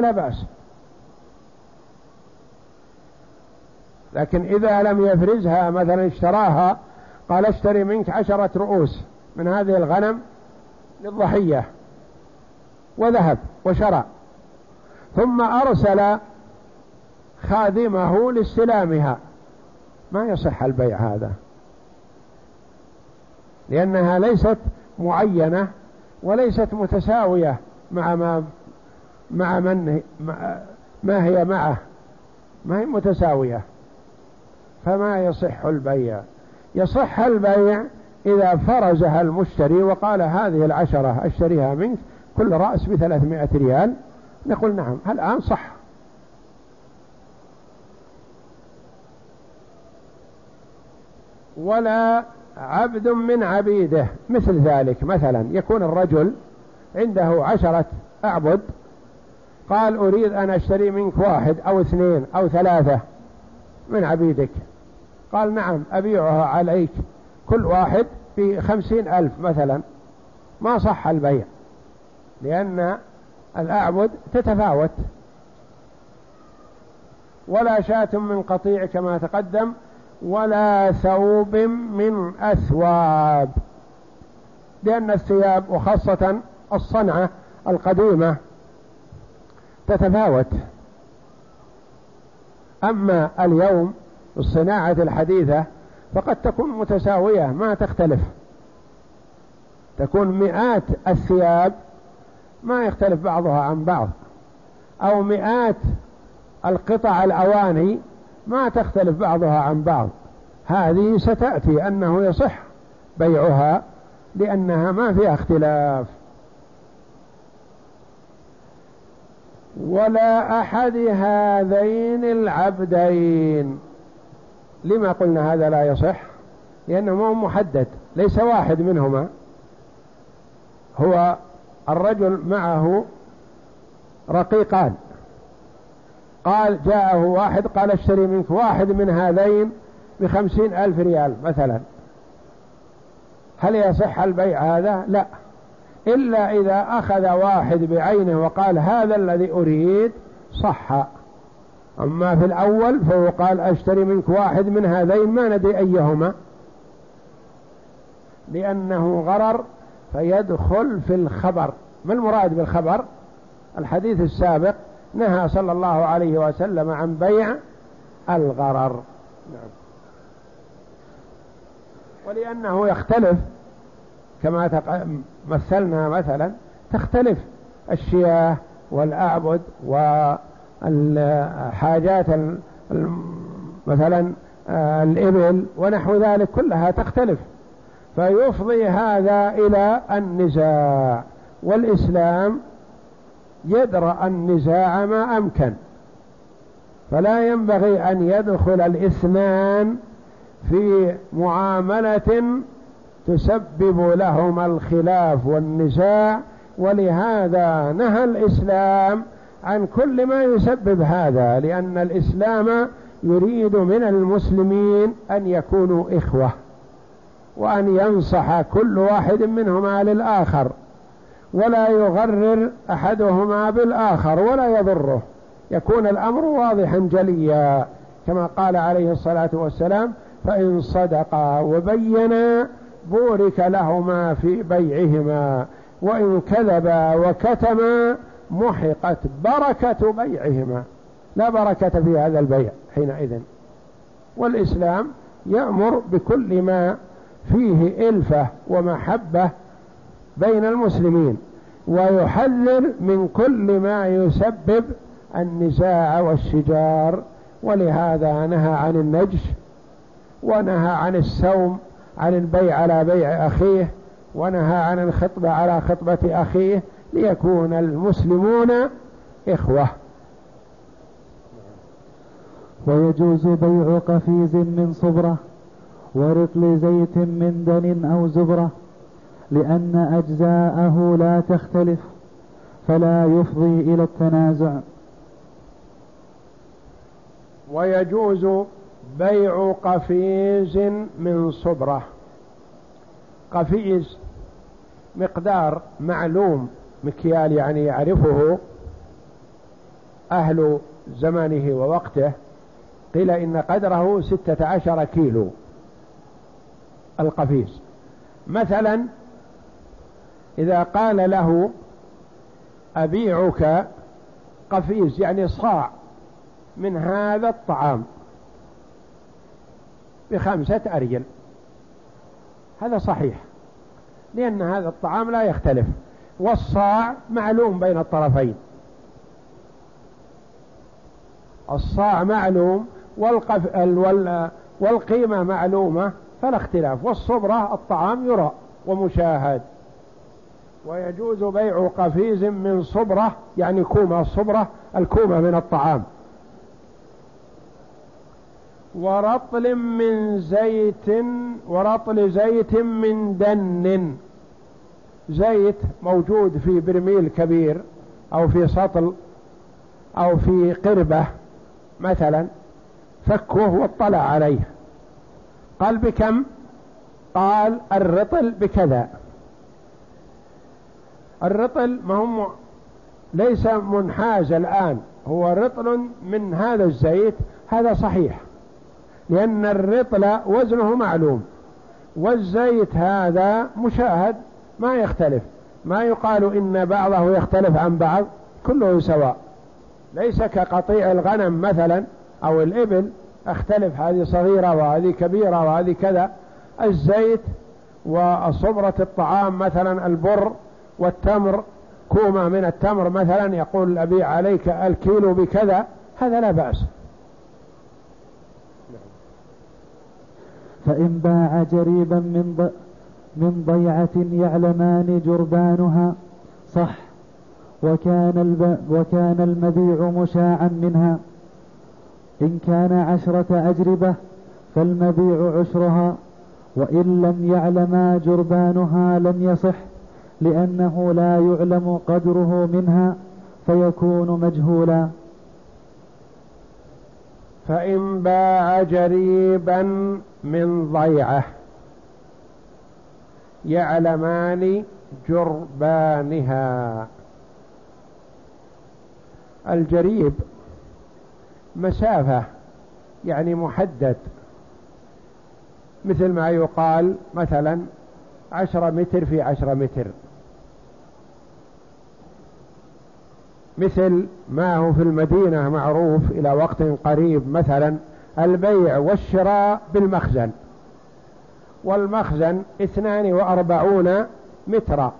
لا بأس. لكن إذا لم يفرزها مثلا اشتراها قال اشتري منك عشرة رؤوس من هذه الغنم للضحية وذهب وشرى. ثم أرسل خادمه لاستلامها. ما يصح البيع هذا. لأنها ليست معينة وليست متساوية مع ما مع من ما هي معه؟ ما هي متساوية. فما يصح البيع؟ يصح البيع إذا فرزها المشتري وقال هذه العشرة أشتريها منك كل رأس بثلاثمائة ريال. نقول نعم الآن صح. ولا عبد من عبيده مثل ذلك مثلا يكون الرجل عنده عشرة أعبد قال أريد أن أشتري منك واحد أو اثنين أو ثلاثة من عبيدك. قال نعم أبيعها عليك. كل واحد بخمسين ألف مثلا. ما صح البيع لأن الأعبد تتفاوت. ولا شاة من قطيع كما تقدم ولا ثوب من أثواب. لأن الثياب وخاصة الصنعة القديمة تتفاوت. أما اليوم الصناعة الحديثة فقد تكون متساوية ما تختلف. تكون مئات الثياب ما يختلف بعضها عن بعض. أو مئات القطع الأواني ما تختلف بعضها عن بعض. هذه ستأتي أنه يصح بيعها لأنها ما فيها اختلاف. ولا أحد هذين العبدين. لما قلنا هذا لا يصح؟ لأنه ما محدد ليس واحد منهما. هو الرجل معه رقيقان. قال جاءه واحد قال اشتري منك واحد من هذين بخمسين ألف ريال مثلا. هل يصح البيع هذا؟ لا. إلا إذا أخذ واحد بعينه وقال هذا الذي أريد صح. أما في الأول فهو قال أشتري منك واحد من هذين ما ندري أيهما. لأنه غرر فيدخل في الخبر. ما المراد بالخبر؟ الحديث السابق نهى صلى الله عليه وسلم عن بيع الغرر. نعم. ولأنه يختلف كما مثلنا مثلا تختلف الشياه والأعبد والحاجات مثلا آه، الإبل ونحو ذلك كلها تختلف. فيفضي هذا إلى النزاع. والإسلام يدرأ النزاع ما أمكن. فلا ينبغي أن يدخل الاثنان في معاملة تسبب لهما الخلاف والنزاع ولهذا نهى الإسلام عن كل ما يسبب هذا لأن الإسلام يريد من المسلمين أن يكونوا إخوة وأن ينصح كل واحد منهما للآخر ولا يغرر أحدهما بالآخر ولا يضره. يكون الأمر واضحا جليا كما قال عليه الصلاة والسلام فإن صدقا وبينا بورك لهما في بيعهما وإن كذبا وكتما محقت بركة بيعهما. لا بركة في هذا البيع حينئذ. والإسلام يأمر بكل ما فيه إلفة ومحبة بين المسلمين ويحذر من كل ما يسبب النزاع والشجار. ولهذا نهى عن النجش ونهى عن السوم عن البيع على بيع أخيه ونهى عن الخطبة على خطبة أخيه ليكون المسلمون إخوة. ويجوز بيع قفيز من صبرة ورطل زيت من دن أو زبرة لأن أجزاءه لا تختلف فلا يفضي إلى التنازع. ويجوز بيع قفيز من صبرة قفيز مقدار معلوم مكيال يعني يعرفه أهل زمانه ووقته. قيل إن قدره ستة عشر كيلو القفيز. مثلا إذا قال له أبيعك قفيز يعني صاع من هذا الطعام. بخمسة أرجل. هذا صحيح. لأن هذا الطعام لا يختلف. والصاع معلوم بين الطرفين. الصاع معلوم والقف والقيمة معلومة فلا اختلاف. والصبرة الطعام يرى ومشاهد. ويجوز بيع قفيز من صبرة يعني كومة الصبرة الكومة من الطعام. ورطل من زيت ورطل زيت من دن. زيت موجود في برميل كبير أو في سطل أو في قربة مثلا فكه واطلع عليه. قال بكم؟ قال الرطل بكذا. الرطل ما هم ليس منحاز الآن هو رطل من هذا الزيت هذا صحيح. لأن الرطل وزنه معلوم. والزيت هذا مشاهد ما يختلف. ما يقال إن بعضه يختلف عن بعض كله سواء. ليس كقطيع الغنم مثلا أو الإبل اختلف هذه صغيرة وهذه كبيرة وهذه كذا. الزيت وصبرة الطعام مثلا البر والتمر كومة من التمر مثلا يقول أبيع عليك الكيلو بكذا هذا لا بأس. فإن باع جريبا من من ضيعة يعلمان جربانها صح وكان الب... وكان المبيع مشاعا منها. إن كان عشرة أجربة فالمبيع عشرها وإن لم يعلما جربانها لم يصح لأنه لا يعلم قدره منها فيكون مجهولا. فإن باع جريبا من ضيعه يعلمان جربانها. الجريب مسافة يعني محدد. مثل ما يقال مثلا عشرة متر في عشرة متر. مثل ما هو في المدينة معروف إلى وقت قريب مثلا البيع والشراء بالمخزن. والمخزن اثنان وأربعون مترا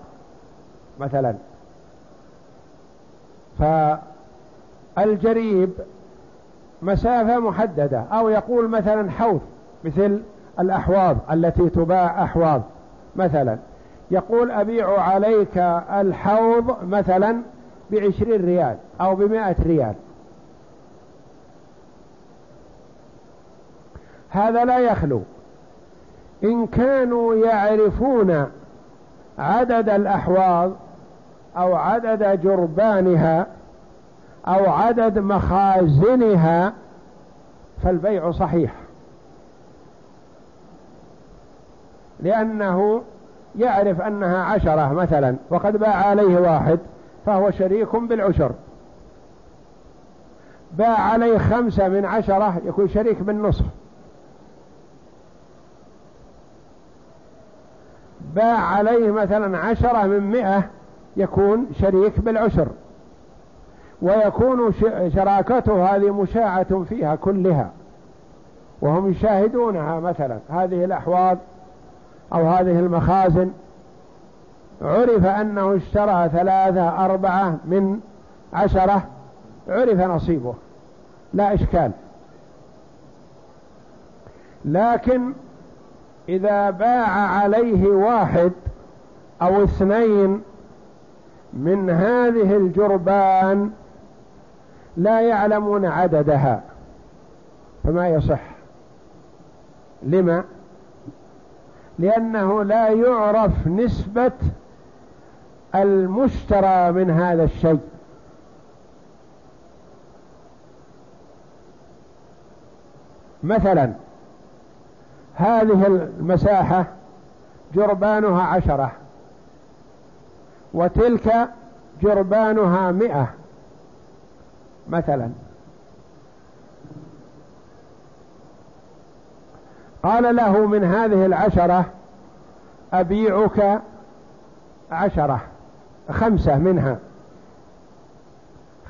مثلا. فالجريب مسافة محددة أو يقول مثلا حوض مثل الأحواض التي تباع أحواض مثلا. يقول أبيع عليك الحوض مثلا بعشرين ريال أو بمائة ريال. هذا لا يخلو. إن كانوا يعرفون عدد الأحواض أو عدد جربانها أو عدد مخازنها فالبيع صحيح. لأنه يعرف أنها عشرة مثلا وقد باع عليه واحد. فهو شريك بالعشر. باع عليه خمسة من عشرة يكون شريك بالنصف. باع عليه مثلا عشرة من مئة يكون شريك بالعشر. ويكون شراكته هذه مشاعة فيها كلها. وهم يشاهدونها مثلا. هذه الأحواض أو هذه المخازن. عرف أنه اشترى ثلاثة أربعة من عشرة عرف نصيبه. لا إشكال. لكن إذا باع عليه واحد أو اثنين من هذه الجربان لا يعلمون عددها. فما يصح. لما؟ لأنه لا يعرف نسبة المشترى من هذا الشيء. مثلا هذه المساحة جربانها عشرة وتلك جربانها مئة. مثلا. قال له من هذه العشرة أبيعك عشرة. خمسة منها.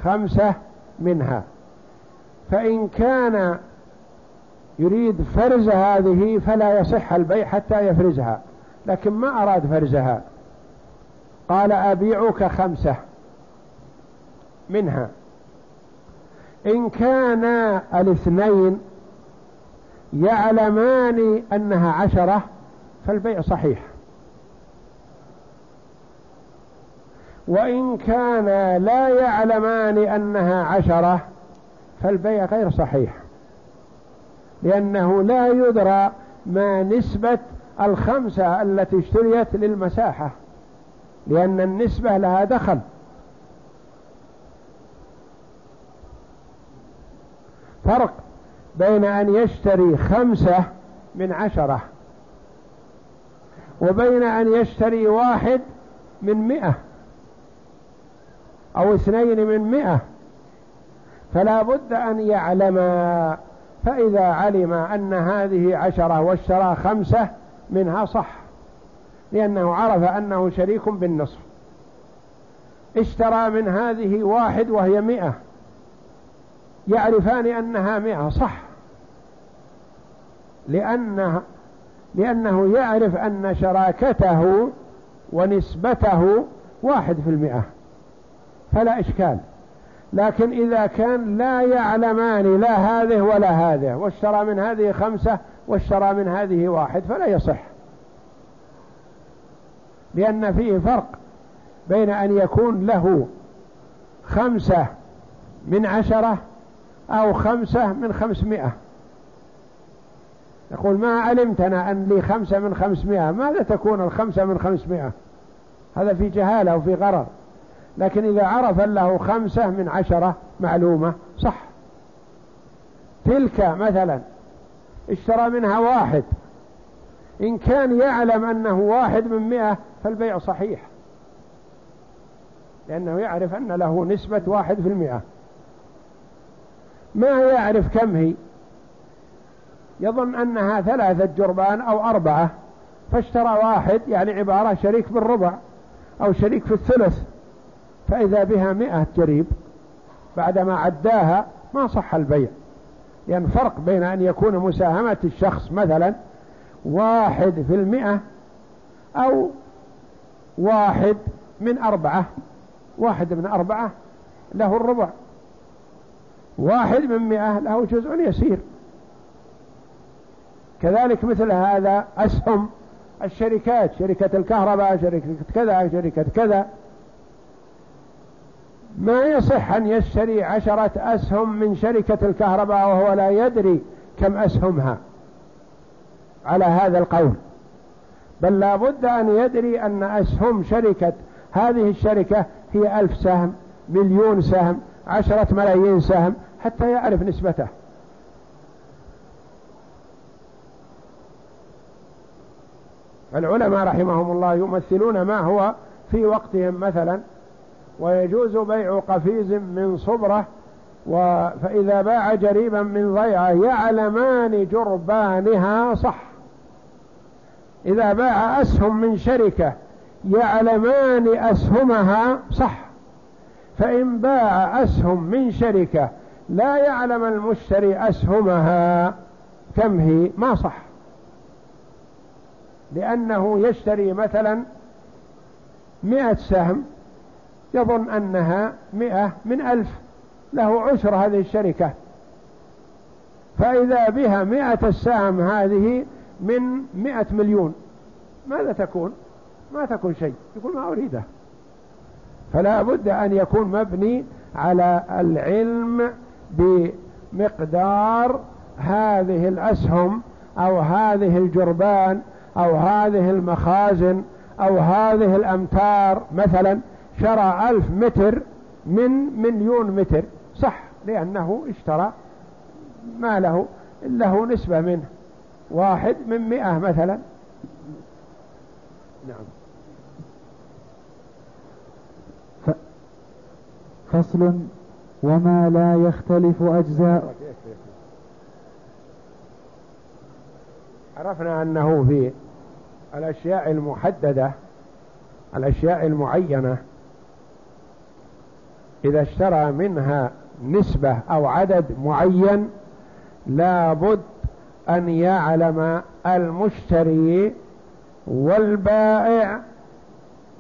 خمسة منها. فإن كان يريد فرز هذه فلا يصح البيع حتى يفرزها. لكن ما أراد فرزها. قال أبيعك خمسة منها. إن كان الاثنين يعلمان أنها عشرة فالبيع صحيح. وإن كان لا يعلمان أنها عشرة فالبيع غير صحيح. لأنه لا يدرى ما نسبة الخمسة التي اشتريت للمساحة لأن النسبة لها دخل. فرق بين أن يشتري خمسة من عشرة وبين أن يشتري واحد من مئة. أو اثنين من مئة فلا بد أن يعلم فإذا علم أن هذه عشرة واشترى خمسة منها صح لأنه عرف أنه شريك بالنصف. اشترى من هذه واحد وهي مئة يعرفان أنها مئة صح. لأنه, لأنه يعرف أن شراكته ونسبته واحد في المئة. فلا إشكال. لكن إذا كان لا يعلمان لا هذه ولا هذه واشترى من هذه خمسة واشترى من هذه واحد فلا يصح. لأن فيه فرق بين أن يكون له خمسة من عشرة أو خمسة من خمسمائة. يقول ما علمت أنا أن لي خمسة من خمسمائة؟ ماذا تكون الخمسة من خمسمائة؟ هذا في جهالة وفي غرر. لكن إذا عرف له خمسة من عشرة معلومة صح. تلك مثلا اشترى منها واحد. إن كان يعلم أنه واحد من مئة فالبيع صحيح. لأنه يعرف أن له نسبة واحد في المئة. ما يعرف كم هي؟ يظن أنها ثلاثة جربان أو أربعة فاشترى واحد يعني عبارة شريك بالربع أو شريك في الثلث. فإذا بها مئة جريب بعدما عداها ما صح البيع. لأن يعني فرق بين أن يكون مساهمة الشخص مثلا واحد في المئة أو واحد من أربعة واحد من أربعة له الربع. واحد من مئة له جزء يسير. كذلك مثل هذا أسهم الشركات شركة الكهرباء شركة كذا شركة كذا. ما يصح أن يشتري عشرة أسهم من شركة الكهرباء وهو لا يدري كم أسهمها. على هذا القول. بل لا بد أن يدري أن أسهم شركة هذه الشركة هي ألف سهم مليون سهم عشرة ملايين سهم حتى يعرف نسبته. العلماء رحمهم الله يمثلون ما هو في وقتهم مثلا ويجوز بيع قفيز من صبرة فإذا باع جريبا من ضيعة يعلمان جربانها صح. إذا باع أسهم من شركة يعلمان أسهمها صح. فإن باع أسهم من شركة لا يعلم المشتري أسهمها كم هي ما صح. لأنه يشتري مثلا مئة سهم يظن أنها مئة من ألف. له عشر هذه الشركة. فإذا بها مئة السهم هذه من مئة مليون. ماذا تكون؟ ما تكون شيء. يقول ما أريده. فلا بد أن يكون مبني على العلم بمقدار هذه الأسهم أو هذه الجربان أو هذه المخازن أو هذه الأمتار مثلا. شرى ألف متر من مليون متر. صح لأنه اشترى ما له له نسبة منه. واحد من مئة مثلا. نعم. فصل وما لا يختلف أجزاء. عرفنا أنه في الأشياء المحددة الأشياء المعينة إذا اشترى منها نسبة أو عدد معين لابد أن يعلم المشتري والبائع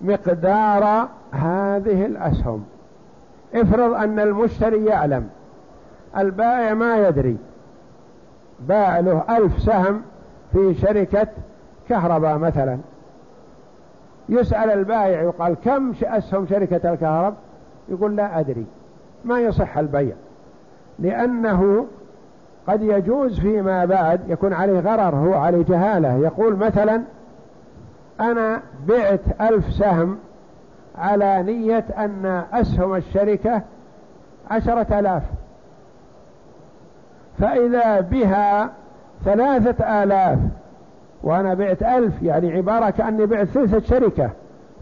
مقدار هذه الأسهم. افرض أن المشتري يعلم البائع ما يدري باع له ألف سهم في شركة كهرباء مثلا. يسأل البائع يقال كم أسهم شركة الكهرباء؟ يقول لا أدري. ما يصح البيع. لأنه قد يجوز فيما بعد يكون عليه غرر هو عليه جهالة. يقول مثلا أنا بعت ألف سهم على نية أن أسهم الشركة عشرة آلاف. فإذا بها ثلاثة آلاف وأنا بعت ألف يعني عبارة كأني بعت ثلثة شركة.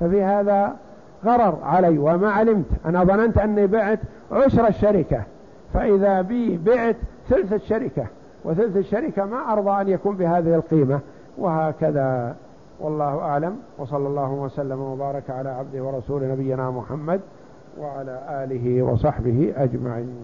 ففي هذا غرر علي وما علمت. أنا ظننت أني بعت عشر الشركة. فإذا بي بعت ثلث الشركة. وثلث الشركة ما أرضى أن يكون بهذه القيمة. وهكذا والله أعلم. وصلى الله وسلم وبارك على عبده ورسول نبينا محمد وعلى آله وصحبه أجمعين.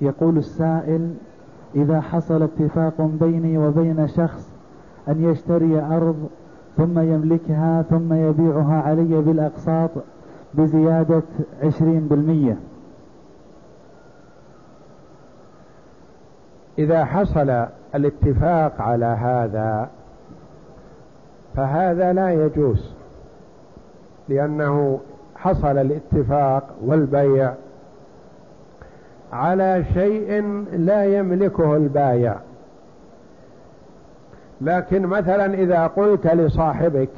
يقول السائل إذا حصل اتفاق بيني وبين شخص أن يشتري أرض ثم يملكها ثم يبيعها علي بالأقساط بزيادة عشرين بالمية. إذا حصل الاتفاق على هذا فهذا لا يجوز لأنه حصل الاتفاق والبيع على شيء لا يملكه البايع. لكن مثلا إذا قلت لصاحبك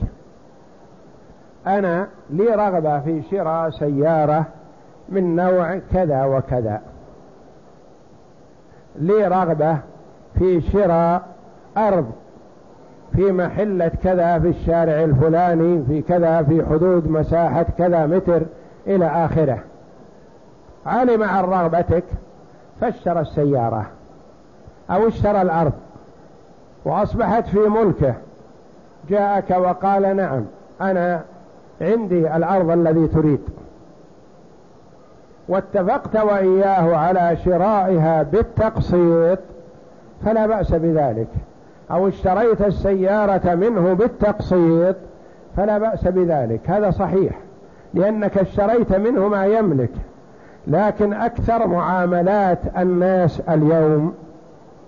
أنا لي رغبة في شراء سيارة من نوع كذا وكذا. لي رغبة في شراء أرض في محلة كذا في الشارع الفلاني في كذا في حدود مساحة كذا متر إلى آخره. علم عن رغبتك فاشترى السيارة أو اشترى الأرض وأصبحت في ملكه. جاءك وقال نعم أنا عندي الأرض الذي تريد. واتفقت وإياه على شرائها بالتقسيط فلا بأس بذلك. أو اشتريت السيارة منه بالتقسيط فلا بأس بذلك. هذا صحيح لأنك اشتريت منه ما يملك. لكن أكثر معاملات الناس اليوم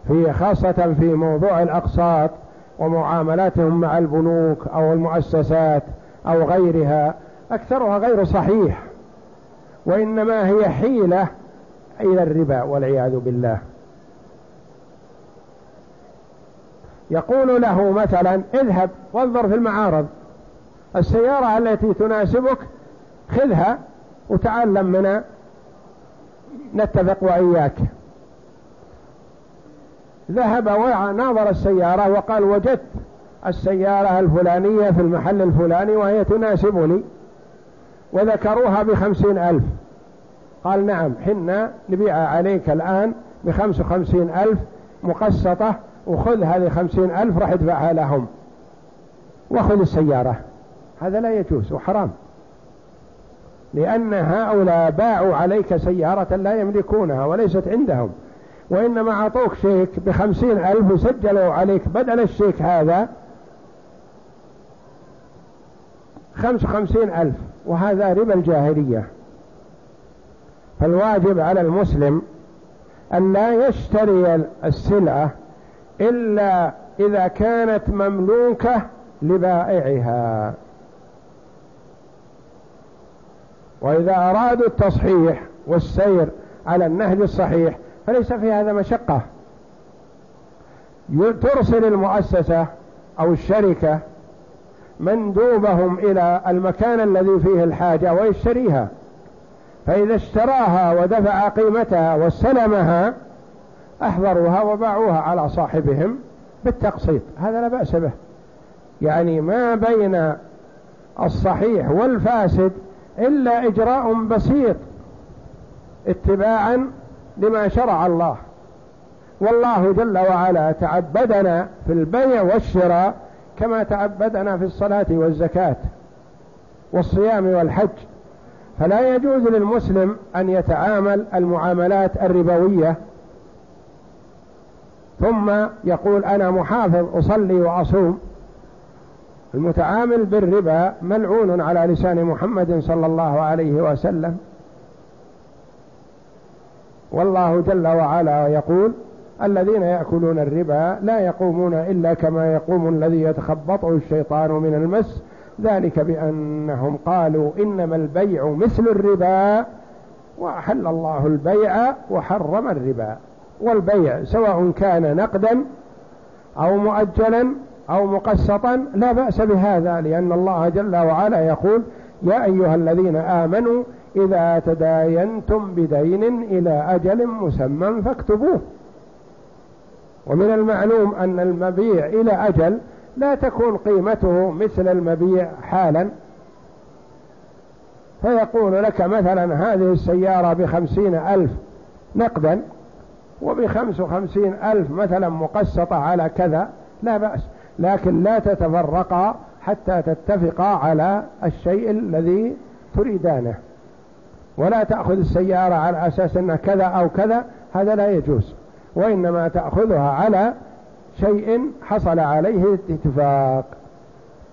في خاصة في موضوع الأقساط ومعاملاتهم مع البنوك أو المؤسسات أو غيرها أكثرها غير صحيح وإنما هي حيلة إلى الربا والعياذ بالله. يقول له مثلا اذهب وانظر في المعارض. السيارة التي تناسبك خذها وتعلم من نتفق وإياك. ذهب وناظر السيارة وقال وجدت السيارة الفلانية في المحل الفلاني وهي تناسبني وذكروها بخمسين ألف. قال نعم حنا نبيع عليك الآن بخمس وخمسين ألف مقسطة وخذ هذه خمسين ألف راح ادفعها لهم. وخذ السيارة. هذا لا يجوز وحرام. لأن هؤلاء باعوا عليك سيارة لا يملكونها وليست عندهم. وإنما أعطوك شيك بخمسين ألف وسجلوا عليك بدل الشيك هذا خمس خمسين ألف. وهذا ربا الجاهلية. فالواجب على المسلم أن لا يشتري السلعة إلا إذا كانت مملوكة لبائعها. وإذا أرادوا التصحيح والسير على النهج الصحيح فليس في هذا مشقة. ترسل المؤسسة أو الشركة مندوبهم إلى المكان الذي فيه الحاجة ويشتريها. فإذا اشتراها ودفع قيمتها واستلمها أحضروها وباعوها على صاحبهم بالتقسيط. هذا لا بأس به. يعني ما بين الصحيح والفاسد إلا إجراء بسيط اتباعا لما شرع الله. والله جل وعلا تعبدنا في البيع والشراء كما تعبدنا في الصلاة والزكاة والصيام والحج. فلا يجوز للمسلم أن يتعامل المعاملات الربوية. ثم يقول أنا محافظ أصلي وأصوم. المتعامل بالربا ملعون على لسان محمد صلى الله عليه وسلم. والله جل وعلا يقول الذين يأكلون الربا لا يقومون إلا كما يقوم الذي يتخبطه الشيطان من المس. ذلك بأنهم قالوا إنما البيع مثل الربا وأحل الله البيع وحرم الربا. والبيع سواء كان نقدا أو مؤجلا أو مقسطا لا بأس بهذا لأن الله جل وعلا يقول يا أيها الذين آمنوا إذا تداينتم بدين إلى أجل مسمى فاكتبوه. ومن المعلوم أن المبيع إلى أجل لا تكون قيمته مثل المبيع حالا. فيقول لك مثلا هذه السيارة بخمسين ألف نقدا وبخمس وخمسين ألف مثلا مقسطة على كذا لا بأس. لكن لا تتفرقا حتى تتفقا على الشيء الذي تريدانه. ولا تأخذ السيارة على أساس أنها كذا أو كذا هذا لا يجوز. وإنما تأخذها على شيء حصل عليه اتفاق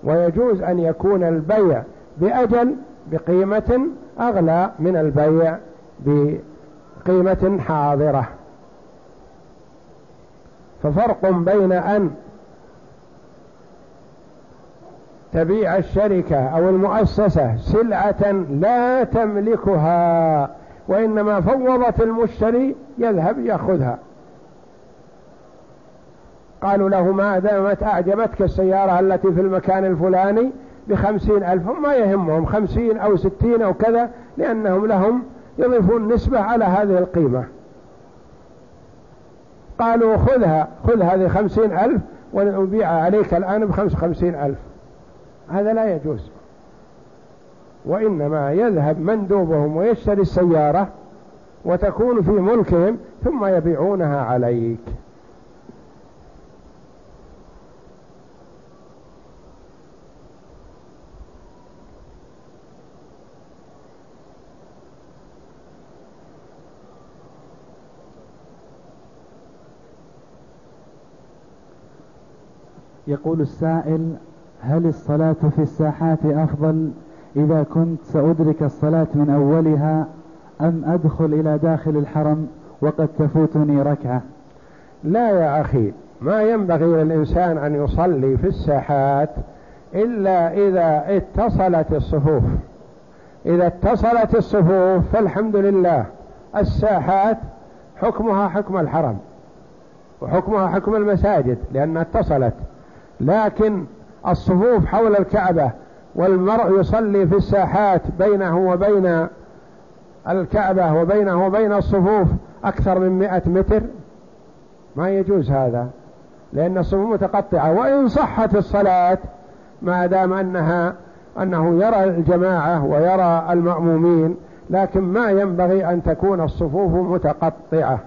ويجوز أن يكون البيع بأجل بقيمة أغلى من البيع بقيمة حاضرة. ففرق بين أن تبيع الشركة أو المؤسسة سلعة لا تملكها وإنما فوضت المشتري يذهب يأخذها. قالوا له ما دامت أعجبتك السيارة التي في المكان الفلاني بخمسين ألف هم ما يهمهم خمسين أو ستين أو كذا لأنهم لهم يضيفون نسبة على هذه القيمة. قالوا خذها خذ هذه خمسين ألف ونبيع عليك الآن بخمس خمسين ألف. هذا لا يجوز. وإنما يذهب مندوبهم ويشتري السيارة وتكون في ملكهم ثم يبيعونها عليك. يقول السائل هل الصلاة في الساحات أفضل إذا كنت سأدرك الصلاة من أولها أم أدخل إلى داخل الحرم وقد تفوتني ركعة؟ لا يا أخي ما ينبغي للإنسان أن يصلي في الساحات إلا إذا اتصلت الصفوف. إذا اتصلت الصفوف فالحمد لله الساحات حكمها حكم الحرم وحكمها حكم المساجد لأنها اتصلت. لكن الصفوف حول الكعبة والمرء يصلي في الساحات بينه وبين الكعبة وبينه وبين الصفوف أكثر من مئة متر. ما يجوز هذا لأن الصفوف متقطعة. وإن صحت الصلاة ما دام أنها أنه يرى الجماعة ويرى المأمومين لكن ما ينبغي أن تكون الصفوف متقطعة.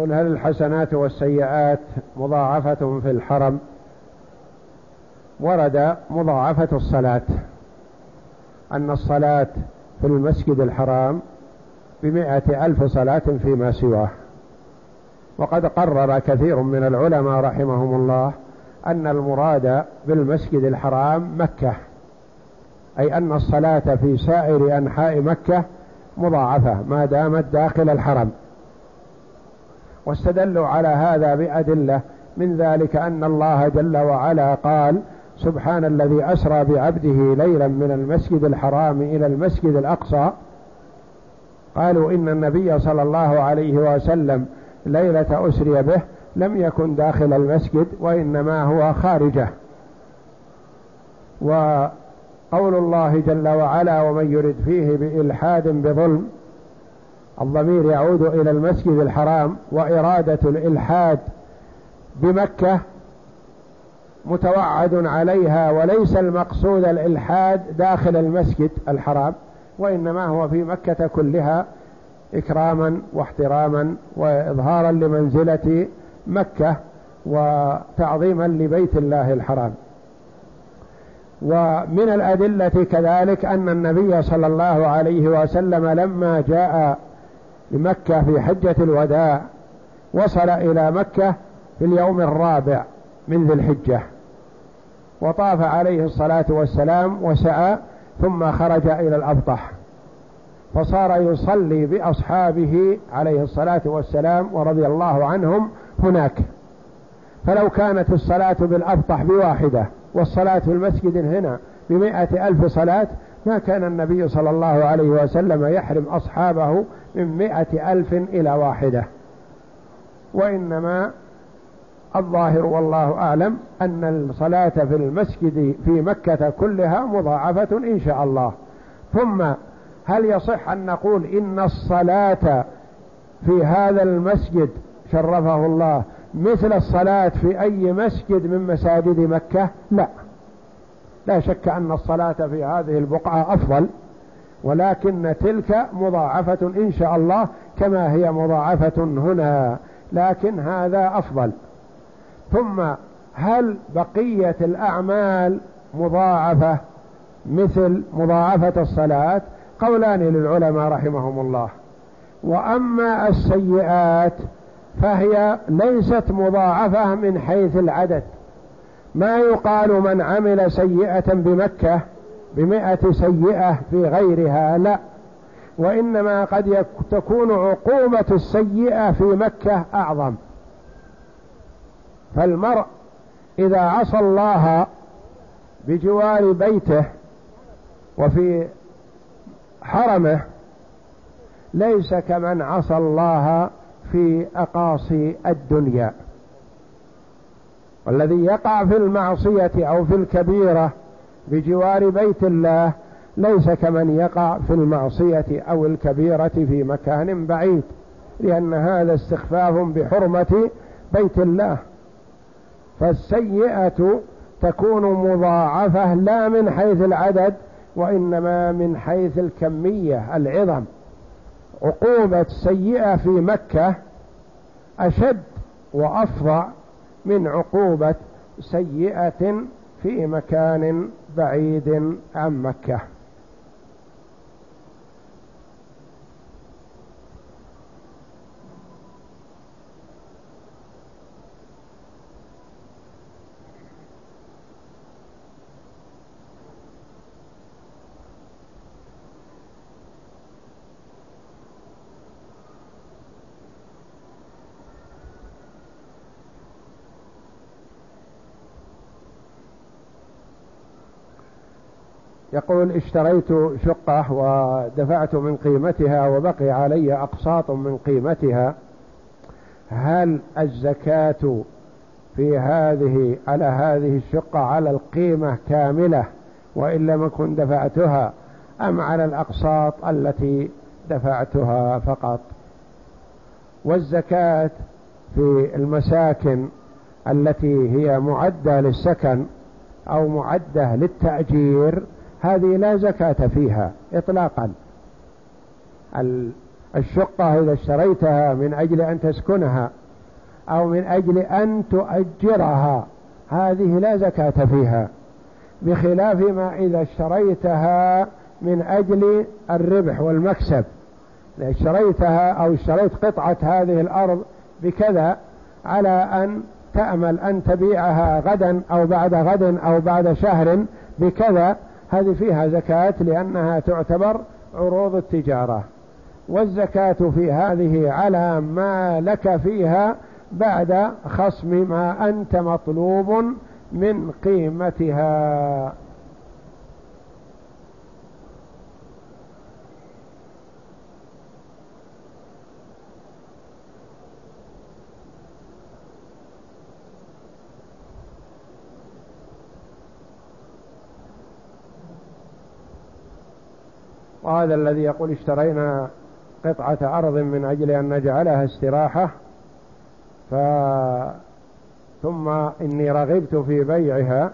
قل هل الحسنات والسيئات مضاعفة في الحرم؟ ورد مضاعفة الصلاة أن الصلاة في المسجد الحرام بمائة ألف صلاة فيما سواه. وقد قرر كثير من العلماء رحمهم الله أن المراد بالمسجد الحرام مكة أي أن الصلاة في سائر أنحاء مكة مضاعفة ما دامت داخل الحرم. واستدلوا على هذا بأدلة من ذلك أن الله جل وعلا قال سبحان الذي أسرى بعبده ليلا من المسجد الحرام إلى المسجد الأقصى. قالوا إن النبي صلى الله عليه وسلم ليلة أسري به لم يكن داخل المسجد وإنما هو خارجه. وقول الله جل وعلا ومن يرد فيه بإلحاد بظلم الضمير يعود إلى المسجد الحرام وإرادة الإلحاد بمكة متوعد عليها وليس المقصود الإلحاد داخل المسجد الحرام وإنما هو في مكة كلها إكراما واحتراما وإظهارا لمنزلة مكة وتعظيما لبيت الله الحرام. ومن الأدلة كذلك أن النبي صلى الله عليه وسلم لما جاء لمكة في حجة الوداع وصل إلى مكة في اليوم الرابع من ذي الحجة. وطاف عليه الصلاة والسلام وسعى ثم خرج إلى الأبطح. فصار يصلي بأصحابه عليه الصلاة والسلام ورضي الله عنهم هناك. فلو كانت الصلاة بالأبطح بواحدة والصلاة في المسجد هنا بمائة ألف صلاة ما كان النبي صلى الله عليه وسلم يحرم أصحابه من مائة ألف إلى واحدة. وإنما الظاهر والله أعلم أن الصلاة في المسجد في مكة كلها مضاعفة إن شاء الله. ثم هل يصح أن نقول إن الصلاة في هذا المسجد شرفه الله مثل الصلاة في أي مسجد من مساجد مكة؟ لا. لا شك أن الصلاة في هذه البقعة أفضل. ولكن تلك مضاعفة إن شاء الله كما هي مضاعفة هنا. لكن هذا أفضل. ثم هل بقية الأعمال مضاعفة؟ مثل مضاعفة الصلاة؟ قولان للعلماء رحمهم الله. وأما السيئات فهي ليست مضاعفة من حيث العدد. ما يقال من عمل سيئة بمكة بمئة سيئة في غيرها لا. وإنما قد تكون عقوبة السيئة في مكة أعظم. فالمرء إذا عصى الله بجوار بيته وفي حرمه ليس كمن عصى الله في أقاصي الدنيا. والذي يقع في المعصية أو في الكبيرة بجوار بيت الله ليس كمن يقع في المعصية أو الكبيرة في مكان بعيد لأن هذا استخفاف بحرمة بيت الله. فالسيئة تكون مضاعفة لا من حيث العدد وإنما من حيث الكمية العظم. عقوبة سيئة في مكة أشد وأفظع من عقوبة سيئة في مكان بعيد عن مكة. يقول اشتريت شقة ودفعت من قيمتها وبقي علي أقساط من قيمتها. هل الزكاة في هذه على هذه الشقة على القيمة كاملة وإن لم أكن دفعتها أم على الأقساط التي دفعتها فقط؟ والزكاة في المساكن التي هي معدة للسكن أو معدة للتأجير هذه لا زكاة فيها إطلاقا. الشقة إذا اشتريتها من أجل أن تسكنها أو من أجل أن تؤجرها هذه لا زكاة فيها بخلاف ما إذا اشتريتها من أجل الربح والمكسب. إذا اشتريتها أو اشتريت قطعة هذه الأرض بكذا على أن تأمل أن تبيعها غدا أو بعد غد أو بعد شهر بكذا هذه فيها زكاة لأنها تعتبر عروض التجارة والزكاة في هذه على ما لك فيها بعد خصم ما أنت مطلوب من قيمتها. وهذا الذي يقول اشترينا قطعة أرض من أجل أن نجعلها استراحة ف ثم إني رغبت في بيعها